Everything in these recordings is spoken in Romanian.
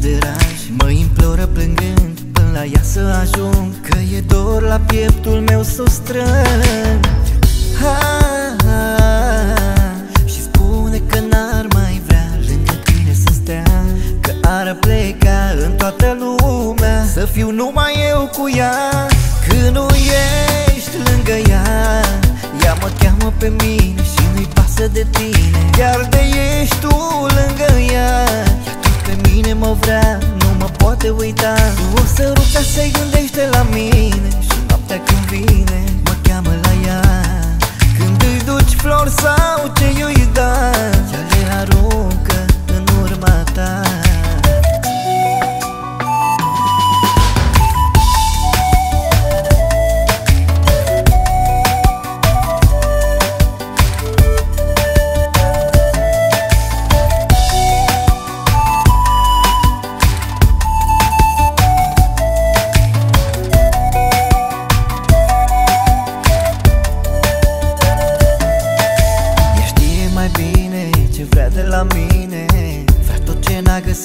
de Mă imploră plângând până la ea să ajung Că e dor la pieptul meu să o strâng. Și spune că n-ar mai vrea lângă tine să stea Că ar pleca în toată lumea Să fiu numai eu cu ea. Când nu ești lângă ea Ea mă cheamă pe mine și nu-i pasă de tine Chiar de ești tu lângă ea poate uita Tu o să ruga să-i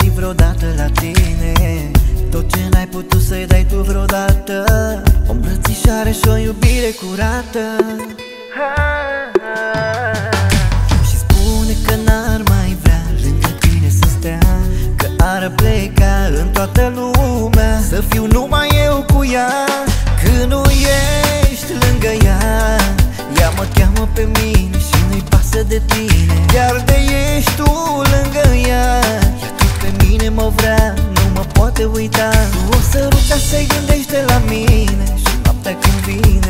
ce n-a găsit vreodată la tine. Tot ce n-ai putut să-i dai tu vreodată. O îmbrățișare și o iubire curată. Și spune că n-ar mai vrea lângă tine să stea Că ar pleca în toată lumea. Să fiu numai eu cu ea. Când nu ești lângă ea Ea mă cheamă pe mine și nu-i pasă de tine. Iar de ești tu lângă ea Ea tot pe mine mă vrea, nu mă poate uita. Tu o să ruga să-i gândește la mine Și noaptea când vine,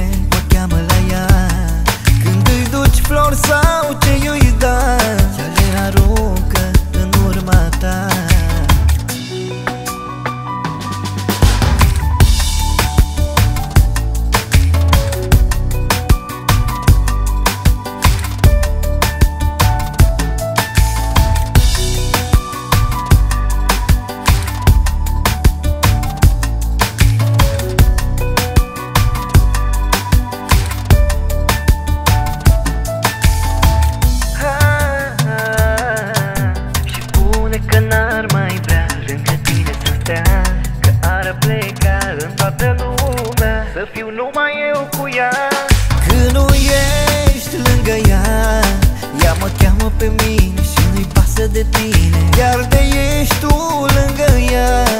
mă cheamă pe mine și nu-i pasă de tine. Iar de ești tu lângă ea